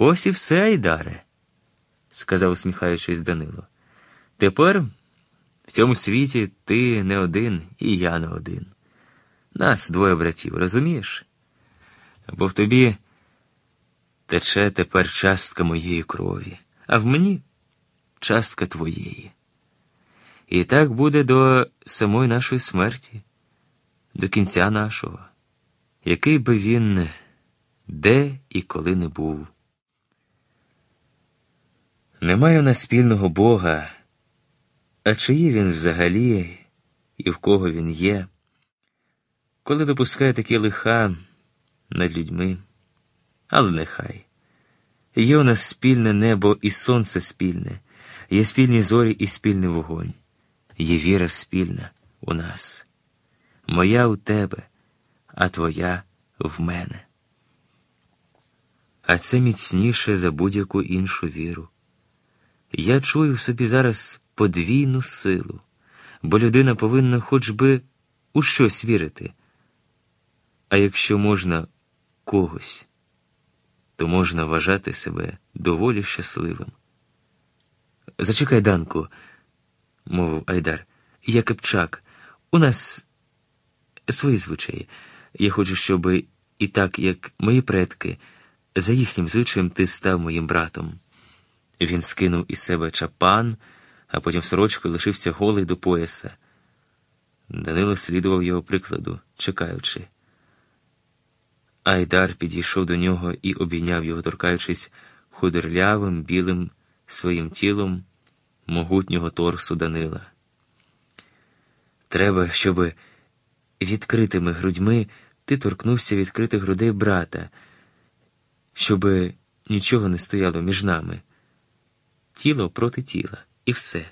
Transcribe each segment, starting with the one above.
Ось і все, Айдаре, сказав усміхаючись Данило. Тепер в цьому світі ти не один, і я не один. Нас двоє братів, розумієш? Бо в тобі тече тепер частка моєї крові, а в мені частка твоєї. І так буде до самої нашої смерті, до кінця нашого, який би він де і коли не був. Немає у нас спільного Бога, а чи є він взагалі і в кого він є, коли допускає такі лиха над людьми, але нехай. Є у нас спільне небо і сонце спільне, є спільні зорі і спільний вогонь, є віра спільна у нас, моя у тебе, а твоя в мене. А це міцніше за будь-яку іншу віру. Я чую в собі зараз подвійну силу, бо людина повинна хоч би у щось вірити. А якщо можна когось, то можна вважати себе доволі щасливим. Зачекай, Данку, мовив Айдар, я Кипчак. У нас свої звичаї. Я хочу, щоб і так, як мої предки, за їхнім звичаєм ти став моїм братом. Він скинув із себе чапан, а потім сорочкою лишився голий до пояса. Данило слідував його прикладу, чекаючи. Айдар підійшов до нього і обійняв його, торкаючись худорлявим білим своїм тілом могутнього торсу Данила. Треба, щоб відкритими грудьми ти торкнувся відкритих грудей брата, щоб нічого не стояло між нами. Тіло проти тіла, і все.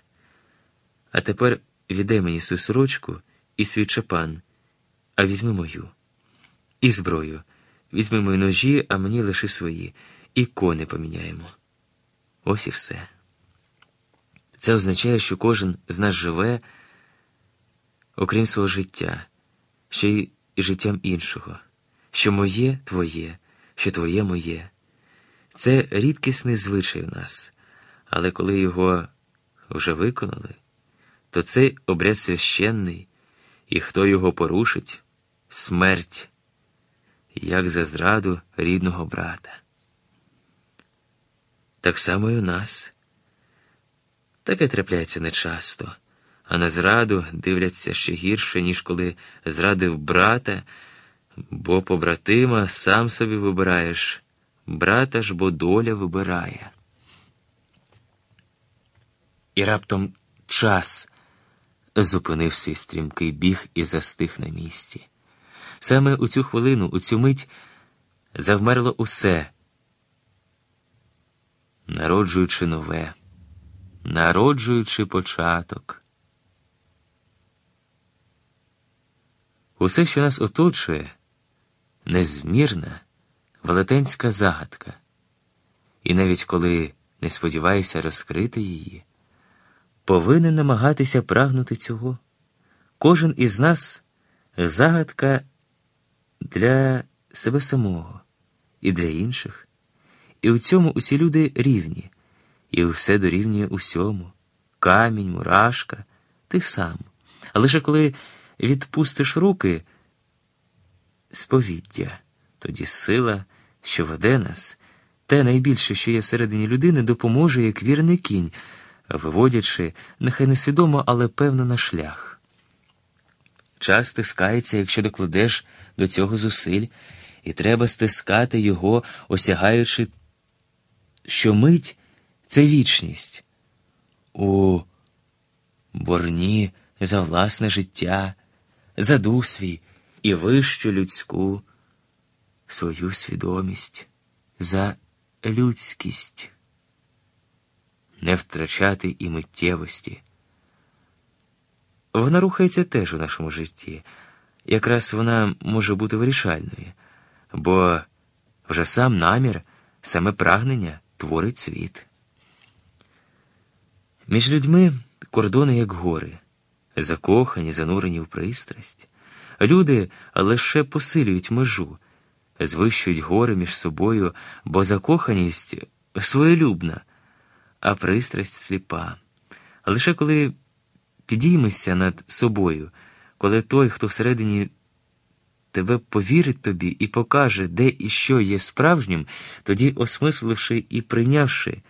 А тепер віддай мені свою сорочку і свій чапан, а візьми мою. І зброю. Візьми мої ножі, а мені лиши свої, і кони поміняємо. Ось і все. Це означає, що кожен з нас живе, окрім свого життя, ще й життям іншого, що моє твоє, що твоє моє. Це рідкісний звичай у нас, але коли його вже виконали, то цей обряд священний, і хто його порушить смерть як за зраду рідного брата. Так само і у нас. Таке трапляється нечасто, а на зраду дивляться ще гірше, ніж коли зрадив брата, бо побратима сам собі вибираєш, брата ж бо доля вибирає. І раптом час зупинив свій стрімкий біг і застиг на місці. Саме у цю хвилину, у цю мить завмерло усе, народжуючи нове, народжуючи початок. Усе, що нас оточує, незмірна велетенська загадка, і навіть коли не сподіваєшся розкрити її, повинен намагатися прагнути цього. Кожен із нас загадка для себе самого і для інших. І у цьому усі люди рівні, і все дорівнює усьому камінь, мурашка, ти сам. А лише коли відпустиш руки сповіддя, тоді сила, що веде нас, те найбільше, що є всередині людини, допоможе як вірний кінь, виводячи, нехай несвідомо, але певно на шлях. Час стискається, якщо докладеш до цього зусиль, і треба стискати його, осягаючи, що мить це вічність. У борні за власне життя, за дух свій і вищу людську свою свідомість, за людськість, не втрачати і миттєвості. Вона рухається теж у нашому житті. Якраз вона може бути вирішальною, бо вже сам намір, саме прагнення творить світ. Між людьми кордони, як гори, закохані, занурені в пристрасть. Люди лише посилюють межу, звищують гори між собою, бо закоханість своєлюбна, а пристрасть сліпа. Лише коли підіймешся над собою, коли той, хто всередині тебе повірить тобі і покаже, де і що є справжнім, тоді, осмисливши і прийнявши.